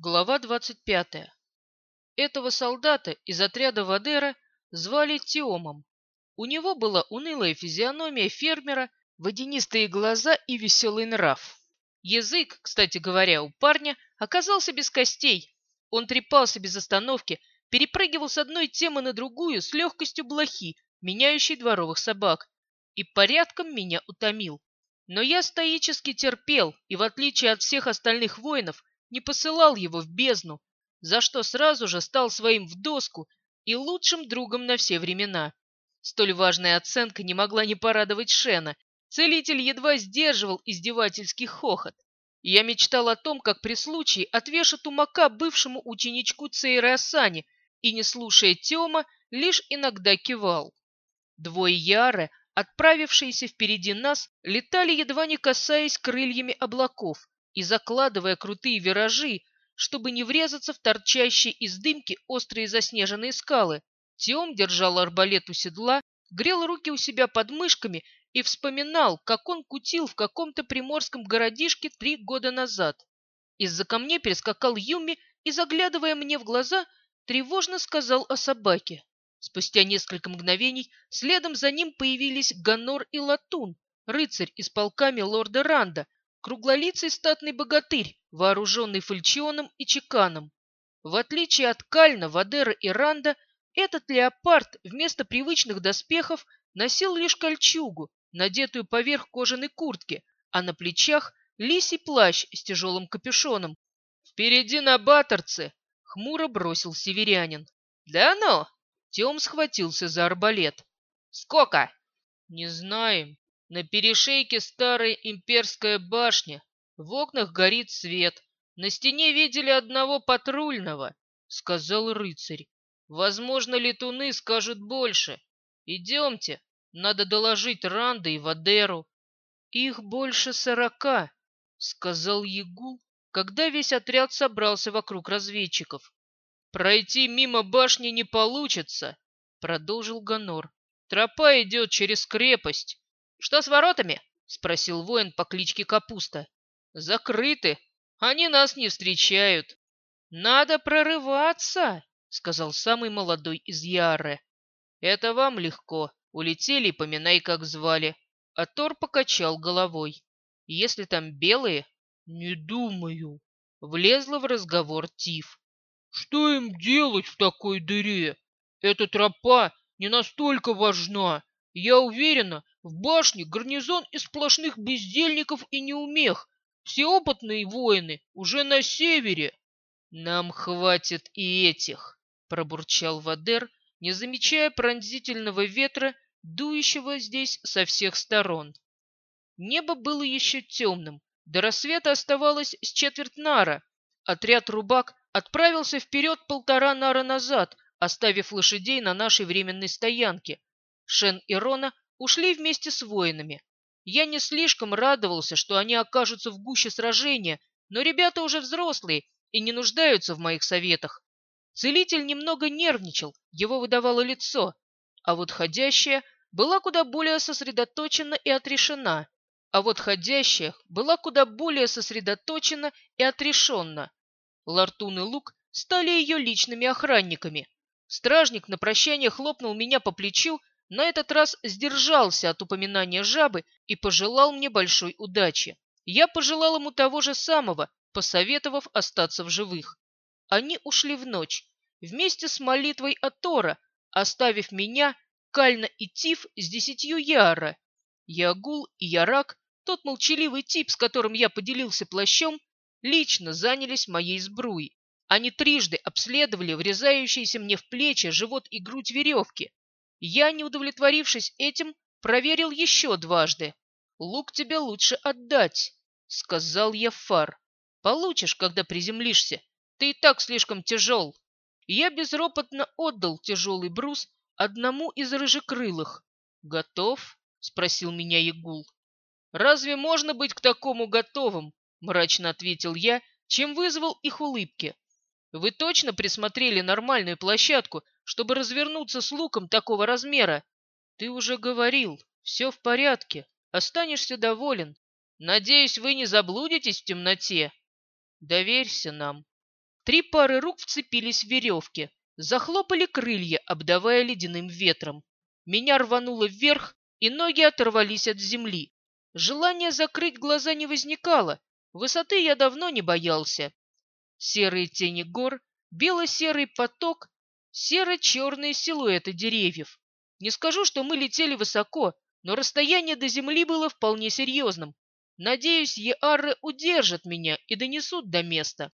Глава 25. Этого солдата из отряда Вадера звали Теомом. У него была унылая физиономия фермера, водянистые глаза и веселый нрав. Язык, кстати говоря, у парня оказался без костей. Он трепался без остановки, перепрыгивал с одной темы на другую с легкостью блохи, меняющей дворовых собак, и порядком меня утомил. Но я стоически терпел и, в отличие от всех остальных воинов, не посылал его в бездну, за что сразу же стал своим в доску и лучшим другом на все времена. Столь важная оценка не могла не порадовать Шена. Целитель едва сдерживал издевательский хохот. Я мечтал о том, как при случае отвешу тумака бывшему ученичку Цейры Асани и, не слушая Тёма, лишь иногда кивал. Двое Яры, отправившиеся впереди нас, летали, едва не касаясь крыльями облаков, и закладывая крутые виражи, чтобы не врезаться в торчащие из дымки острые заснеженные скалы. Тиом держал арбалет у седла, грел руки у себя под мышками и вспоминал, как он кутил в каком-то приморском городишке три года назад. Из-за камней перескакал Юми и, заглядывая мне в глаза, тревожно сказал о собаке. Спустя несколько мгновений следом за ним появились Ганор и Латун, рыцарь из полками лорда Ранда, Круглолицый статный богатырь, вооруженный фальчионом и чеканом. В отличие от Кальна, Вадера и Ранда, этот леопард вместо привычных доспехов носил лишь кольчугу, надетую поверх кожаной куртки, а на плечах лисий плащ с тяжелым капюшоном. «Впереди на баторце!» — хмуро бросил северянин. «Да ну!» — Тем схватился за арбалет. «Сколько?» «Не знаем», на перешейке старая имперская башня. В окнах горит свет. На стене видели одного патрульного, сказал рыцарь. Возможно, летуны скажут больше. Идемте, надо доложить Ранда и Вадеру. Их больше сорока, сказал Ягул, когда весь отряд собрался вокруг разведчиков. Пройти мимо башни не получится, продолжил Ганор. Тропа идет через крепость. «Что с воротами?» — спросил воин по кличке Капуста. «Закрыты. Они нас не встречают». «Надо прорываться!» — сказал самый молодой из Яры. «Это вам легко. Улетели, поминай, как звали». А Тор покачал головой. «Если там белые...» «Не думаю». Влезла в разговор Тиф. «Что им делать в такой дыре? Эта тропа не настолько важна. Я уверена, в башне гарнизон из сплошных бездельников и неумех. Все опытные воины уже на севере. Нам хватит и этих, пробурчал Вадер, не замечая пронзительного ветра, дующего здесь со всех сторон. Небо было еще темным, до рассвета оставалось с четверть нара. Отряд рубак отправился вперед полтора нара назад, оставив лошадей на нашей временной стоянке. Шен и Рона ушли вместе с воинами. Я не слишком радовался, что они окажутся в гуще сражения, но ребята уже взрослые и не нуждаются в моих советах. Целитель немного нервничал, его выдавало лицо, а вот ходящая была куда более сосредоточена и отрешена. А вот ходящая была куда более сосредоточена и отрешенна. Лартун и Лук стали ее личными охранниками. Стражник на прощание хлопнул меня по плечу на этот раз сдержался от упоминания жабы и пожелал мне большой удачи. Я пожелал ему того же самого, посоветовав остаться в живых. Они ушли в ночь, вместе с молитвой Атора, оставив меня, Кальна и Тиф с десятью Яра. Ягул и Ярак, тот молчаливый тип, с которым я поделился плащом, лично занялись моей сбруей. Они трижды обследовали врезающиеся мне в плечи, живот и грудь веревки, я, не удовлетворившись этим, проверил еще дважды. «Лук тебе лучше отдать», — сказал я Фар. «Получишь, когда приземлишься. Ты и так слишком тяжел». Я безропотно отдал тяжелый брус одному из рыжекрылых. «Готов?» — спросил меня Ягул. «Разве можно быть к такому готовым?» — мрачно ответил я, чем вызвал их улыбки. «Вы точно присмотрели нормальную площадку, чтобы развернуться с луком такого размера. Ты уже говорил, все в порядке, останешься доволен. Надеюсь, вы не заблудитесь в темноте. Доверься нам. Три пары рук вцепились в веревки, захлопали крылья, обдавая ледяным ветром. Меня рвануло вверх, и ноги оторвались от земли. Желания закрыть глаза не возникало, высоты я давно не боялся. Серые тени гор, бело-серый поток, серо-черные силуэты деревьев. Не скажу, что мы летели высоко, но расстояние до земли было вполне серьезным. Надеюсь, Еары удержат меня и донесут до места.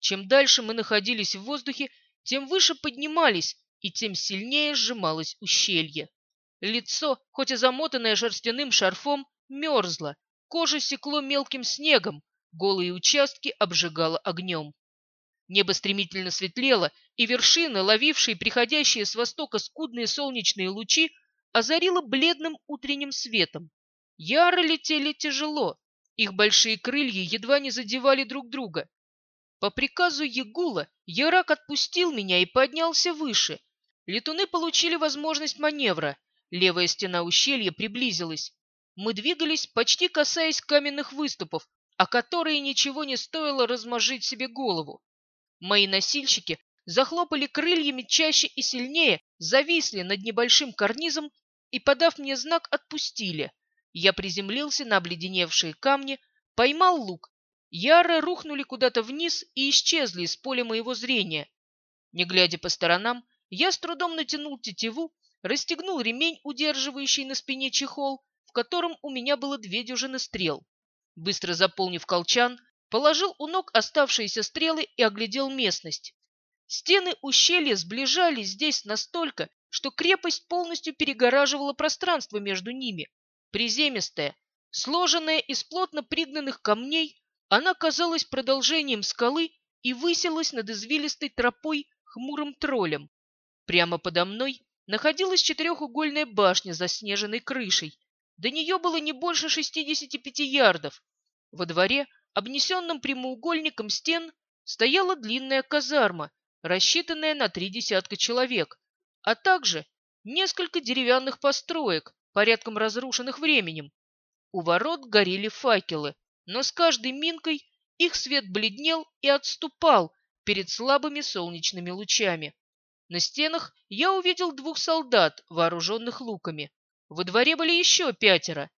Чем дальше мы находились в воздухе, тем выше поднимались, и тем сильнее сжималось ущелье. Лицо, хоть и замотанное шерстяным шарфом, мерзло, кожа секло мелким снегом, голые участки обжигало огнем. Небо стремительно светлело, и вершины, ловившие приходящие с востока скудные солнечные лучи, озарило бледным утренним светом. Яры летели тяжело, их большие крылья едва не задевали друг друга. По приказу Ягула Ярак отпустил меня и поднялся выше. Летуны получили возможность маневра. Левая стена ущелья приблизилась. Мы двигались, почти касаясь каменных выступов, о которые ничего не стоило размажить себе голову. Мои носильщики захлопали крыльями чаще и сильнее, зависли над небольшим карнизом и, подав мне знак, отпустили. Я приземлился на обледеневшие камни, поймал лук Яры рухнули куда-то вниз и исчезли из поля моего зрения. Не глядя по сторонам, я с трудом натянул тетиву, расстегнул ремень, удерживающий на спине чехол, в котором у меня было две дюжины стрел. Быстро заполнив колчан, положил у ног оставшиеся стрелы и оглядел местность. Стены ущелья сближались здесь настолько, что крепость полностью перегораживала пространство между ними. Приземистая, сложенная из плотно пригнанных камней, она казалась продолжением скалы и высилась над извилистой тропой хмурым троллем. Прямо подо мной находилась четырехугольная башня с заснеженной крышей. До нее было не больше 65 ярдов. Во дворе, обнесенном прямоугольником стен, стояла длинная казарма, рассчитанная на три десятка человек, а также несколько деревянных построек, порядком разрушенных временем. У ворот горели факелы, но с каждой минкой их свет бледнел и отступал перед слабыми солнечными лучами. На стенах я увидел двух солдат, вооруженных луками. Во дворе были еще пятеро.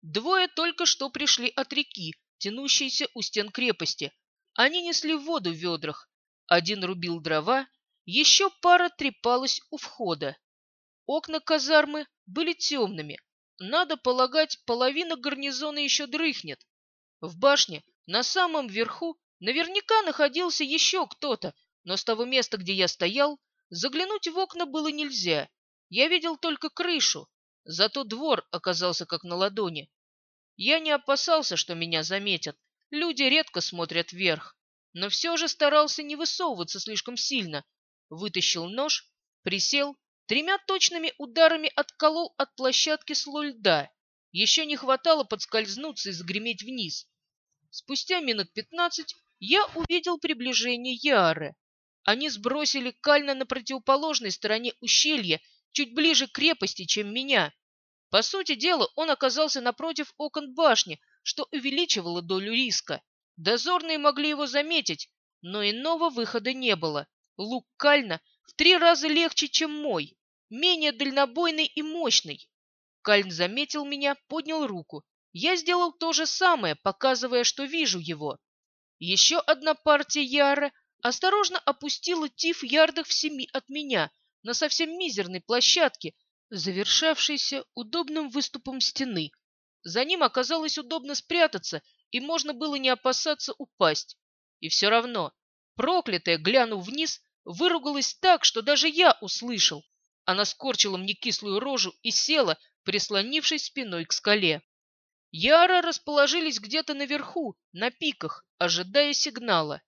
Двое только что пришли от реки, тянущейся у стен крепости. Они несли воду в ведрах. Один рубил дрова, еще пара трепалась у входа. Окна казармы были темными. Надо полагать, половина гарнизона еще дрыхнет. В башне, на самом верху, наверняка находился еще кто-то, но с того места, где я стоял, заглянуть в окна было нельзя. Я видел только крышу, зато двор оказался как на ладони. Я не опасался, что меня заметят. Люди редко смотрят вверх, но все же старался не высовываться слишком сильно. Вытащил нож, присел, тремя точными ударами отколол от площадки слой льда. Еще не хватало подскользнуться и загреметь вниз. Спустя минут пятнадцать я увидел приближение Яры. Они сбросили Кальна на противоположной стороне ущелья, чуть ближе к крепости, чем меня. По сути дела, он оказался напротив окон башни, что увеличивало долю риска. Дозорные могли его заметить, но иного выхода не было. Лук Кальна в три раза легче, чем мой, менее дальнобойный и мощный. Кальн заметил меня, поднял руку. Я сделал то же самое, показывая, что вижу его. Еще одна партия Яра осторожно опустила Тиф ярдах в семи от меня на совсем мизерной площадке, завершавшейся удобным выступом стены. За ним оказалось удобно спрятаться, и можно было не опасаться упасть. И все равно, проклятая, глянув вниз, выругалась так, что даже я услышал. Она скорчила мне кислую рожу и села, прислонившись спиной к скале. Яры расположились где-то наверху, на пиках, ожидая сигнала.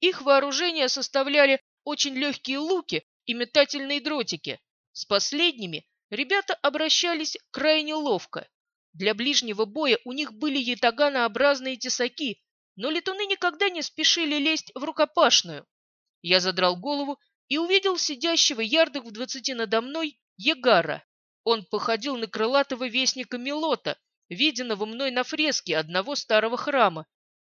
Их вооружение составляли очень легкие луки и метательные дротики. С последними ребята обращались крайне ловко. Для ближнего боя у них были ятаганообразные тесаки, но летуны никогда не спешили лезть в рукопашную. Я задрал голову и увидел сидящего ярдах в двадцати надо мной Егара. Он походил на крылатого вестника Милота, виденного мной на фреске одного старого храма.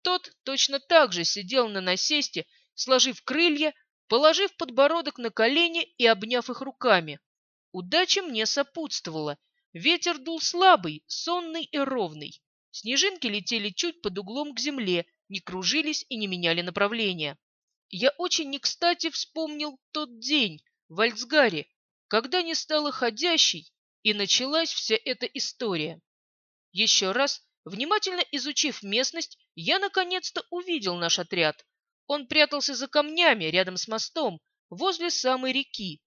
Тот точно так же сидел на насесте сложив крылья, положив подбородок на колени и обняв их руками. Удача мне сопутствовала. Ветер дул слабый, сонный и ровный. Снежинки летели чуть под углом к земле, не кружились и не меняли направления. Я очень не кстати вспомнил тот день в Альцгаре, когда не стало ходящей, и началась вся эта история. Еще раз, внимательно изучив местность, я наконец-то увидел наш отряд. Он прятался за камнями рядом с мостом, возле самой реки.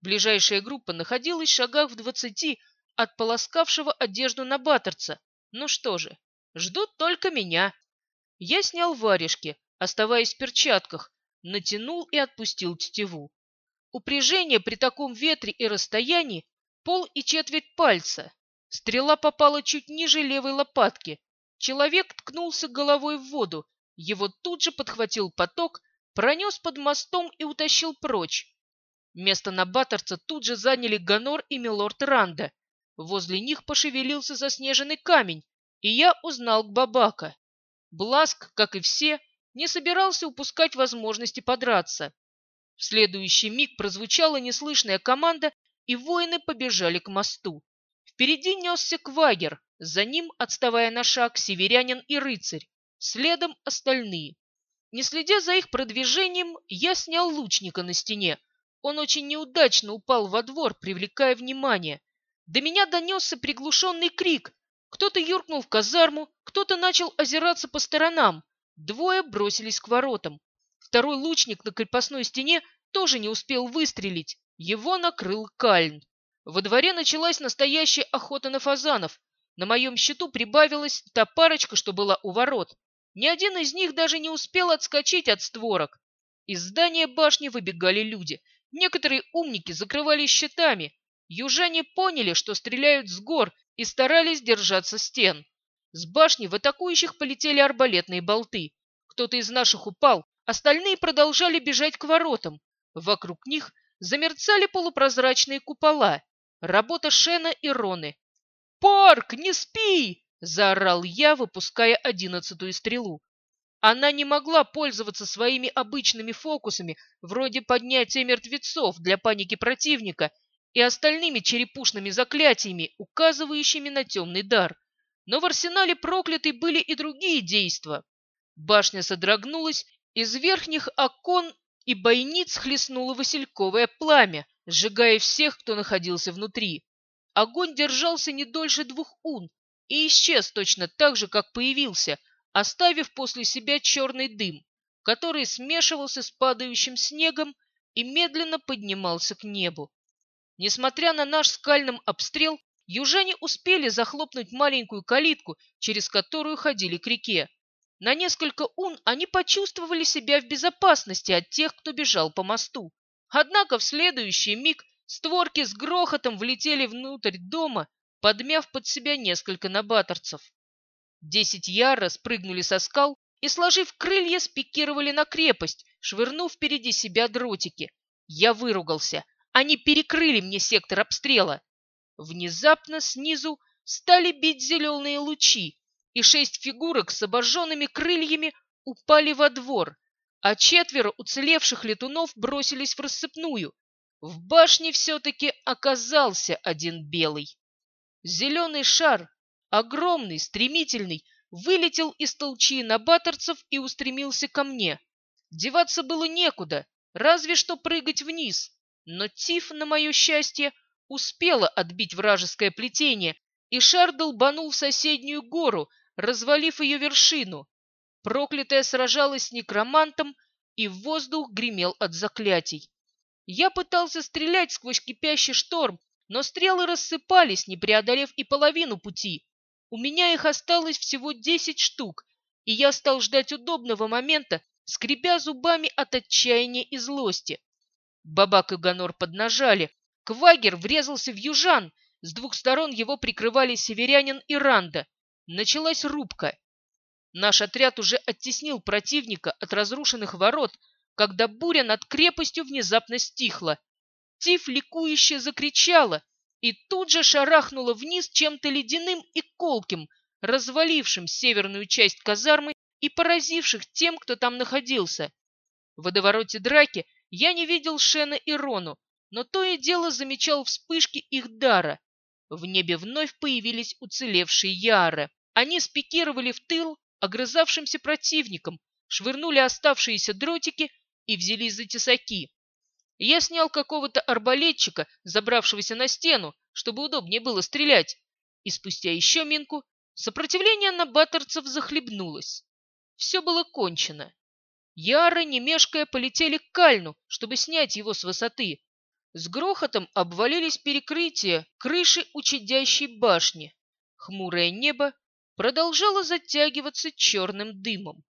Ближайшая группа находилась в шагах в двадцати от полоскавшего одежду на баттерца. Ну что же, ждут только меня. Я снял варежки, оставаясь в перчатках, натянул и отпустил тетиву. Упряжение при таком ветре и расстоянии пол и четверть пальца. Стрела попала чуть ниже левой лопатки. Человек ткнулся головой в воду. Его тут же подхватил поток, пронес под мостом и утащил прочь. Место на Баттерца тут же заняли Ганор и Милорд Ранда. Возле них пошевелился заснеженный камень, и я узнал Бабака. Бласк, как и все, не собирался упускать возможности подраться. В следующий миг прозвучала неслышная команда, и воины побежали к мосту. Впереди несся Квагер, за ним, отставая на шаг, северянин и рыцарь, следом остальные. Не следя за их продвижением, я снял лучника на стене. Он очень неудачно упал во двор, привлекая внимание. До меня донесся приглушенный крик. Кто-то юркнул в казарму, кто-то начал озираться по сторонам. Двое бросились к воротам. Второй лучник на крепостной стене тоже не успел выстрелить. Его накрыл Кальн. Во дворе началась настоящая охота на фазанов. На моем счету прибавилась та парочка, что была у ворот. Ни один из них даже не успел отскочить от створок. Из здания башни выбегали люди. Некоторые умники закрывались щитами. Южане поняли, что стреляют с гор, и старались держаться стен. С башни в атакующих полетели арбалетные болты. Кто-то из наших упал, остальные продолжали бежать к воротам. Вокруг них замерцали полупрозрачные купола. Работа Шена и Роны. «Порк, не спи!» – заорал я, выпуская одиннадцатую стрелу. Она не могла пользоваться своими обычными фокусами, вроде поднятия мертвецов для паники противника и остальными черепушными заклятиями, указывающими на темный дар. Но в арсенале проклятой были и другие действия. Башня содрогнулась, из верхних окон и бойниц хлестнуло васильковое пламя, сжигая всех, кто находился внутри. Огонь держался не дольше двух ун и исчез точно так же, как появился, оставив после себя черный дым, который смешивался с падающим снегом и медленно поднимался к небу. Несмотря на наш скальным обстрел, южане успели захлопнуть маленькую калитку, через которую ходили к реке. На несколько ун они почувствовали себя в безопасности от тех, кто бежал по мосту. Однако в следующий миг створки с грохотом влетели внутрь дома, подмяв под себя несколько набаторцев. Десять яра спрыгнули со скал и, сложив крылья, спикировали на крепость, швырнув впереди себя дротики. Я выругался. Они перекрыли мне сектор обстрела. Внезапно снизу стали бить зеленые лучи, и шесть фигурок с обожженными крыльями упали во двор, а четверо уцелевших летунов бросились в рассыпную. В башне все-таки оказался один белый. Зеленый шар, огромный, стремительный, вылетел из толчи набаторцев и устремился ко мне. Деваться было некуда, разве что прыгать вниз. Но Тиф, на мое счастье, успела отбить вражеское плетение, и шар долбанул в соседнюю гору, развалив ее вершину. Проклятая сражалась с некромантом, и воздух гремел от заклятий. Я пытался стрелять сквозь кипящий шторм, но стрелы рассыпались, не преодолев и половину пути. У меня их осталось всего десять штук, и я стал ждать удобного момента, скребя зубами от отчаяния и злости. Бабак и Ганор поднажали. Квагер врезался в южан. С двух сторон его прикрывали северянин и Ранда. Началась рубка. Наш отряд уже оттеснил противника от разрушенных ворот, когда буря над крепостью внезапно стихла. Тиф ликующе закричала и тут же шарахнула вниз чем-то ледяным и колким, развалившим северную часть казармы и поразивших тем, кто там находился. В водовороте драки я не видел Шена и Рону, но то и дело замечал вспышки их дара. В небе вновь появились уцелевшие Яры. Они спикировали в тыл огрызавшимся противникам, швырнули оставшиеся дротики и взялись за тесаки. Я снял какого-то арбалетчика, забравшегося на стену, чтобы удобнее было стрелять, и спустя еще минку сопротивление на баттерцев захлебнулось. Все было кончено. Яры, не мешкая, полетели к Кальну, чтобы снять его с высоты. С грохотом обвалились перекрытия крыши учадящей башни. Хмурое небо продолжало затягиваться черным дымом.